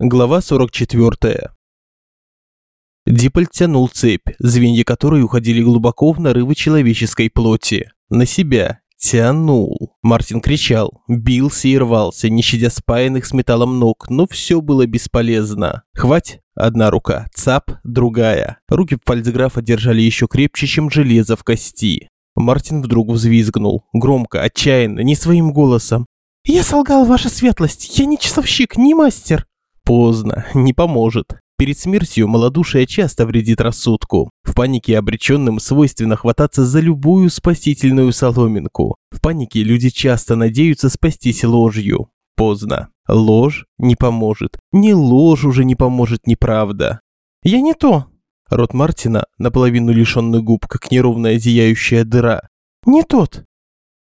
Глава 44. Диполь тянул цепь, звенья которой уходили глубоко в нарывы человеческой плоти. На себя. Тянул. Мартин кричал, бился и рвался, не щадя спаянных с металлом ног, но все было бесполезно. Хвать, одна рука, цап, другая. Руки фальцграфа держали еще крепче, чем железо в кости. Мартин вдруг взвизгнул, громко, отчаянно, не своим голосом. «Я солгал, ваша светлость, я не часовщик, не мастер!» Поздно, не поможет. Перед смертью малодушие часто вредит рассудку. В панике обреченным свойственно хвататься за любую спасительную соломинку. В панике люди часто надеются спастись ложью. Поздно. Ложь не поможет. Ни ложь уже не поможет, ни правда. «Я не то!» Рот Мартина, наполовину лишенный губ, как неровная зияющая дыра. «Не тот!»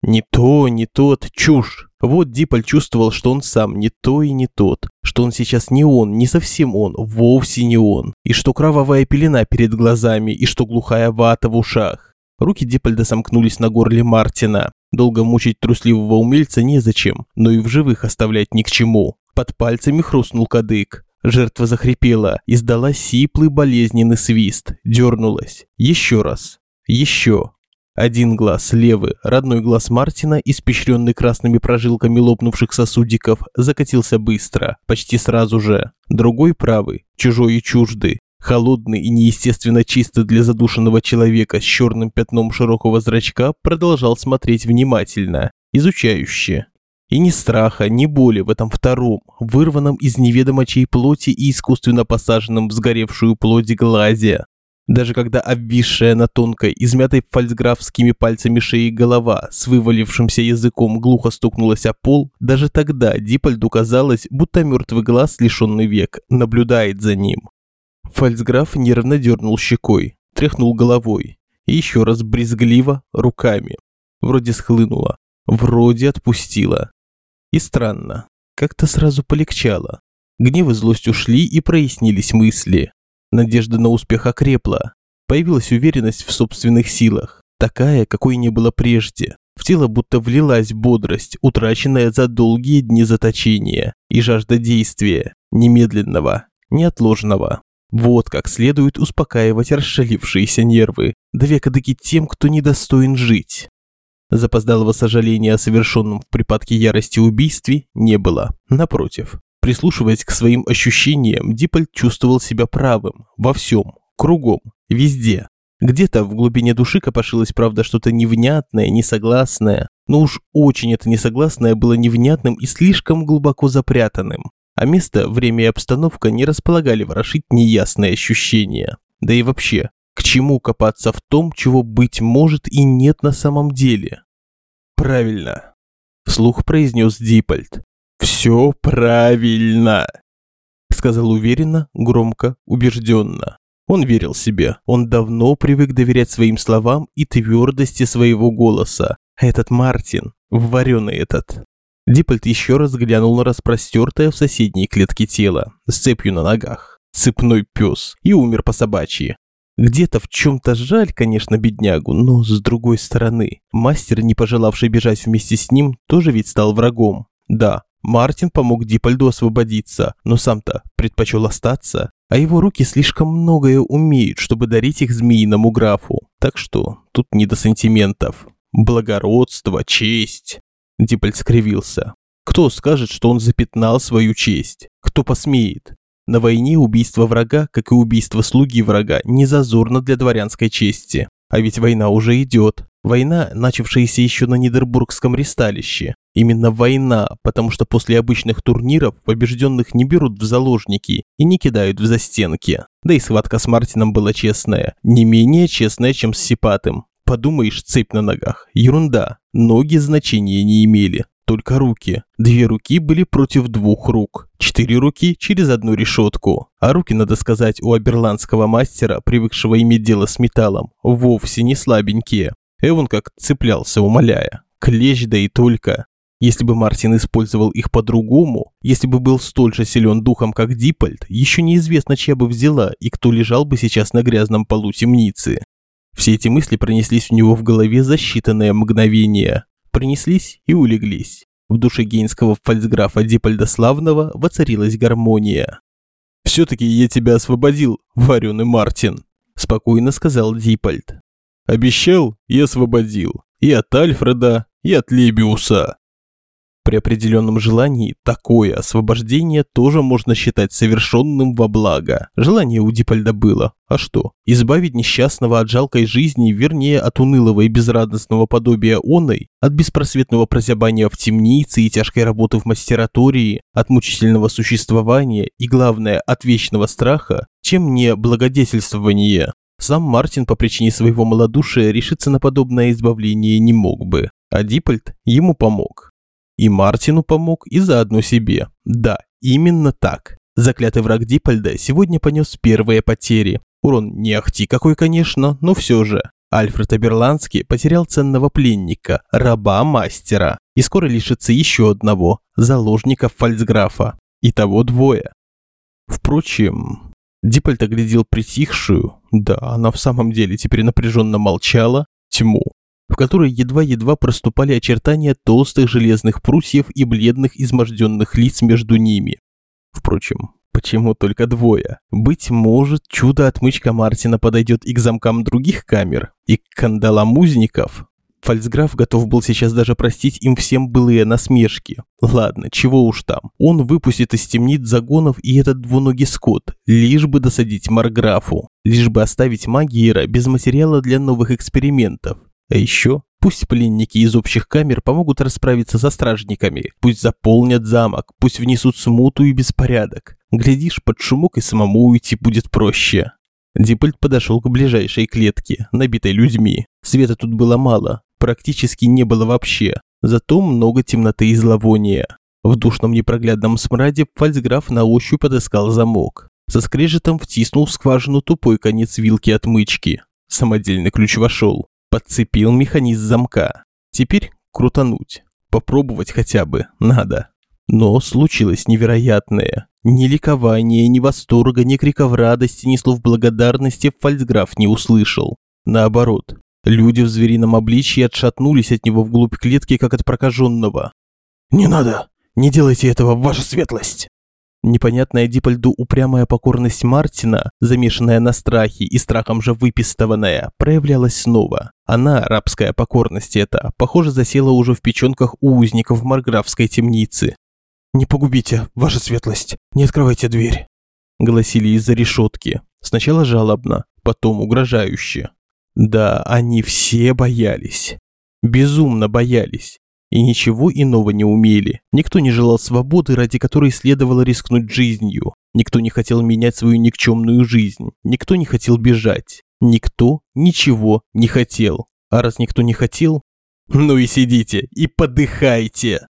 Не то, не тот, чушь. Вот Диполь чувствовал, что он сам не то и не тот, что он сейчас не он, не совсем он, вовсе не он, и что кровавая пелена перед глазами, и что глухая вата в ушах. Руки Дипольда сомкнулись на горле Мартина. Долго мучить трусливого умельца незачем, но и в живых оставлять ни к чему. Под пальцами хрустнул кадык. Жертва захрипела, издала сиплый болезненный свист, дернулась. Еще раз. Еще. Один глаз, левый, родной глаз Мартина, испещренный красными прожилками лопнувших сосудиков, закатился быстро, почти сразу же. Другой правый, чужой и чуждый, холодный и неестественно чистый для задушенного человека с черным пятном широкого зрачка, продолжал смотреть внимательно, изучающе. И ни страха, ни боли в этом втором, вырванном из неведомо чьей плоти и искусственно посаженном в сгоревшую плоть глазе. Даже когда обвисшая на тонкой, измятой фальцграфскими пальцами шеи голова с вывалившимся языком глухо стукнулась о пол, даже тогда Дипольду казалось, будто мертвый глаз, лишенный век, наблюдает за ним. Фальцграф нервно дернул щекой, тряхнул головой и еще раз брезгливо руками. Вроде схлынуло, вроде отпустило. И странно, как-то сразу полегчало. Гнев и злость ушли и прояснились мысли. Надежда на успех окрепла. Появилась уверенность в собственных силах, такая, какой не было прежде. В тело будто влилась бодрость, утраченная за долгие дни заточения, и жажда действия, немедленного, неотложного. Вот как следует успокаивать расшалившиеся нервы, до века дыки тем, кто недостоин жить. Запоздалого сожаления о совершенном в припадке ярости убийстве не было, напротив. Прислушиваясь к своим ощущениям, Диполь чувствовал себя правым во всем, кругом, везде. Где-то в глубине души копошилось, правда, что-то невнятное, несогласное, но уж очень это несогласное было невнятным и слишком глубоко запрятанным. А место, время и обстановка не располагали ворошить неясные ощущения. Да и вообще, к чему копаться в том, чего быть может и нет на самом деле? Правильно, вслух произнес Дипольд. «Все правильно», – сказал уверенно, громко, убежденно. Он верил себе, он давно привык доверять своим словам и твердости своего голоса. Этот Мартин, вареный этот. Диппольт еще раз глянул на распростертое в соседней клетке тело, с цепью на ногах. Цепной пес. И умер по собачьи. Где-то в чем-то жаль, конечно, беднягу, но с другой стороны, мастер, не пожелавший бежать вместе с ним, тоже ведь стал врагом. Да, Мартин помог Дипольду освободиться, но сам-то предпочел остаться, а его руки слишком многое умеют, чтобы дарить их змеиному графу. Так что тут не до сантиментов. Благородство, честь. Дипольд скривился. Кто скажет, что он запятнал свою честь? Кто посмеет? На войне убийство врага, как и убийство слуги врага, не зазорно для дворянской чести. А ведь война уже идет. Война, начавшаяся еще на Нидербургском ристалище. Именно война, потому что после обычных турниров побежденных не берут в заложники и не кидают в застенки. Да и схватка с Мартином была честная. Не менее честная, чем с Сипатым. Подумаешь, цепь на ногах. Ерунда. Ноги значения не имели. Только руки. Две руки были против двух рук. Четыре руки через одну решетку. А руки, надо сказать, у аберландского мастера, привыкшего иметь дело с металлом, вовсе не слабенькие. Эван как цеплялся, умоляя. Клещ да и только. Если бы Мартин использовал их по-другому, если бы был столь же силен духом, как Диппольд, еще неизвестно, чья бы взяла и кто лежал бы сейчас на грязном полу темницы. Все эти мысли пронеслись у него в голове за считанные мгновения. Принеслись и улеглись. В душе гейнского фальцграфа Дипольда Славного воцарилась гармония. «Все-таки я тебя освободил, вареный Мартин», – спокойно сказал Дипольд. «Обещал и освободил. И от Альфреда, и от Лебиуса. При определенном желании такое освобождение тоже можно считать совершенным во благо. Желание у Дипольда было. А что? Избавить несчастного от жалкой жизни, вернее, от унылого и безрадостного подобия оной, от беспросветного прозябания в темнице и тяжкой работы в мастератории, от мучительного существования и, главное, от вечного страха, чем не благодетельствование. Сам Мартин по причине своего малодушия решиться на подобное избавление не мог бы, а Дипольд ему помог. И Мартину помог, и заодно себе. Да, именно так. Заклятый враг Дипольда сегодня понес первые потери. Урон не ахти какой, конечно, но все же. Альфред Аберландский потерял ценного пленника, раба-мастера, и скоро лишится еще одного, заложника фальцграфа. Итого двое. Впрочем, Диппольт оглядел притихшую, да, она в самом деле теперь напряженно молчала, тьму в которой едва-едва проступали очертания толстых железных прутьев и бледных изможденных лиц между ними. Впрочем, почему только двое? Быть может, чудо-отмычка Мартина подойдет и к замкам других камер, и к кандалам узников? Фальцграф готов был сейчас даже простить им всем былые насмешки. Ладно, чего уж там. Он выпустит из темниц загонов и этот двуногий скот, лишь бы досадить Марграфу, лишь бы оставить Магиера без материала для новых экспериментов. А еще пусть пленники из общих камер помогут расправиться со стражниками, пусть заполнят замок, пусть внесут смуту и беспорядок. Глядишь, под шумок и самому уйти будет проще. Диппельт подошел к ближайшей клетке, набитой людьми. Света тут было мало, практически не было вообще, зато много темноты и зловония. В душном непроглядном смраде фальцграф на ощупь подыскал замок. Со скрежетом втиснул в скважину тупой конец вилки отмычки. Самодельный ключ вошел. Подцепил механизм замка. Теперь крутануть. Попробовать хотя бы надо. Но случилось невероятное. Ни ликования, ни восторга, ни криков радости, ни слов благодарности фальцграф не услышал. Наоборот, люди в зверином обличье отшатнулись от него вглубь клетки, как от прокаженного. «Не надо! Не делайте этого, ваша светлость!» Непонятная Дипольду упрямая покорность Мартина, замешанная на страхе и страхом же выпистованная, проявлялась снова. Она, рабская покорность эта, похоже, засела уже в печенках у узников Марграфской темницы. «Не погубите, ваша светлость, не открывайте дверь», – гласили из-за решетки. Сначала жалобно, потом угрожающе. Да, они все боялись. Безумно боялись и ничего иного не умели. Никто не желал свободы, ради которой следовало рискнуть жизнью. Никто не хотел менять свою никчемную жизнь. Никто не хотел бежать. Никто ничего не хотел. А раз никто не хотел, ну и сидите, и подыхайте.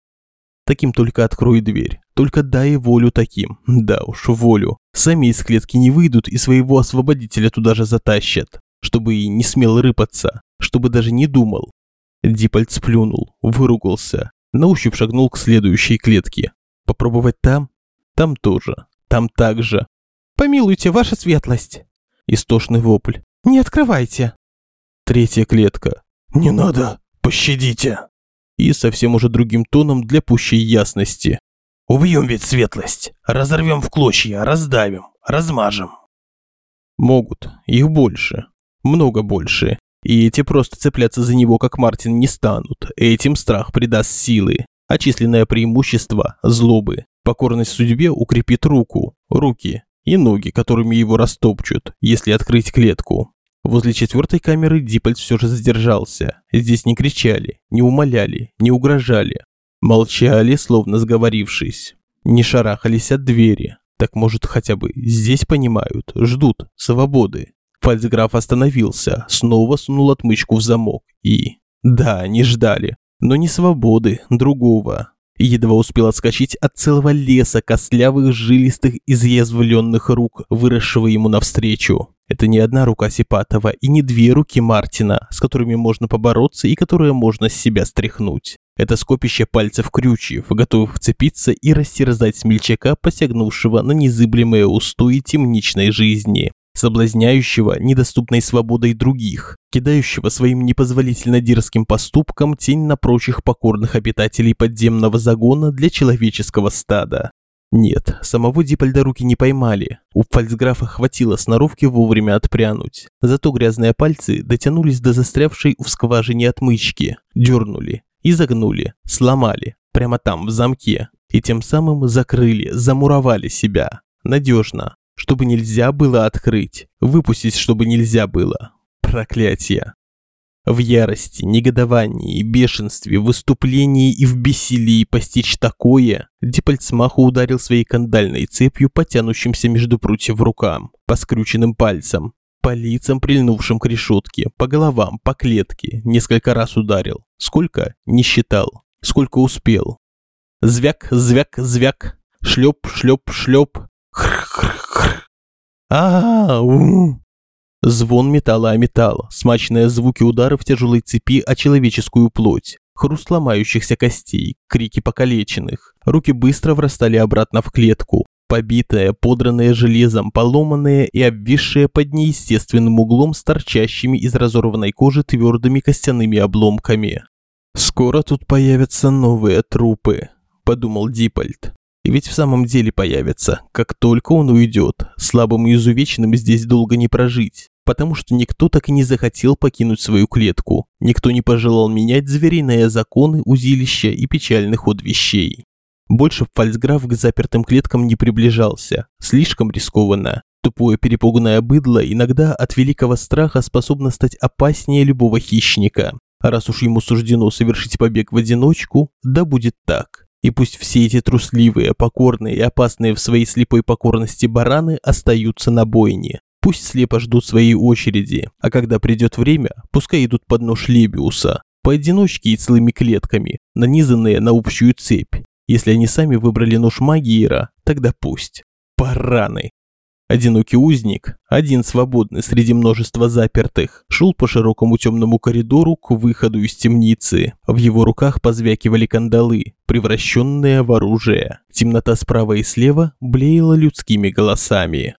Таким только открой дверь. Только дай волю таким. Да уж, волю. Сами из клетки не выйдут и своего освободителя туда же затащат. Чтобы и не смел рыпаться. Чтобы даже не думал. Дипольд сплюнул, выругался, на ощупь шагнул к следующей клетке. Попробовать там? Там тоже. Там также. «Помилуйте, ваша светлость!» Истошный вопль. «Не открывайте!» Третья клетка. «Не надо! Пощадите!» И совсем уже другим тоном для пущей ясности. «Убьем ведь светлость! Разорвем в клочья, раздавим, размажем!» Могут. Их больше. Много больше. И эти просто цепляться за него, как Мартин, не станут. Этим страх придаст силы. А численное преимущество – злобы. Покорность судьбе укрепит руку, руки и ноги, которыми его растопчут, если открыть клетку. Возле четвертой камеры Диппельт все же задержался. Здесь не кричали, не умоляли, не угрожали. Молчали, словно сговорившись. Не шарахались от двери. Так может хотя бы здесь понимают, ждут свободы. Фальцграф остановился, снова сунул отмычку в замок и... Да, они ждали, но не свободы, другого. Едва успел отскочить от целого леса костлявых, жилистых, изъязвленных рук, выросшего ему навстречу. Это не одна рука Сипатова и не две руки Мартина, с которыми можно побороться и которые можно с себя стряхнуть. Это скопище пальцев крючьев, готовых вцепиться и растерзать смельчака, посягнувшего на незыблемые устои темничной жизни. Соблазняющего недоступной свободой других, кидающего своим непозволительно дерзким поступком тень на прочих покорных обитателей подземного загона для человеческого стада. Нет, самого Дипольда руки не поймали. У фальцграфа хватило сноровки вовремя отпрянуть. Зато грязные пальцы дотянулись до застрявшей в скважине отмычки, дернули, изогнули, сломали, прямо там, в замке. И тем самым закрыли, замуровали себя. Надежно. Чтобы нельзя было открыть. Выпустить, чтобы нельзя было. Проклятие. В ярости, негодовании, бешенстве, выступлении и в бессилии постичь такое, Дипольд смаху ударил своей кандальной цепью по тянущимся между прутьев рукам, по скрюченным пальцам, по лицам, прильнувшим к решетке, по головам, по клетке, несколько раз ударил. Сколько? Не считал. Сколько успел. Звяк, звяк, звяк. Шлеп, шлеп, шлеп. Хр-хр-хр. А-а-а! Звон металла о металл, смачные звуки ударов тяжелой цепи о человеческую плоть, хруст ломающихся костей, крики покалеченных. Руки быстро врастали обратно в клетку, побитое, подранное железом, поломанное и обвисшее под неестественным углом с торчащими из разорванной кожи твердыми костяными обломками. «Скоро тут появятся новые трупы», – подумал Дипольд. И ведь в самом деле появятся, как только он уйдет. Слабым и изувеченным здесь долго не прожить потому что никто так и не захотел покинуть свою клетку, никто не пожелал менять звериные законы узилища и печальный ход вещей. Больше фальцграф к запертым клеткам не приближался, слишком рискованно. Тупое перепуганное быдло иногда от великого страха способно стать опаснее любого хищника. А раз уж ему суждено совершить побег в одиночку, да будет так. И пусть все эти трусливые, покорные и опасные в своей слепой покорности бараны остаются на бойне. Пусть слепо ждут своей очереди, а когда придет время, пускай идут под нож Лебиуса, поодиночке и целыми клетками, нанизанные на общую цепь. Если они сами выбрали нож Магиера, тогда пусть. Параны. Одинокий узник, один свободный среди множества запертых, шел по широкому темному коридору к выходу из темницы. В его руках позвякивали кандалы, превращенные в оружие. Темнота справа и слева блеяла людскими голосами.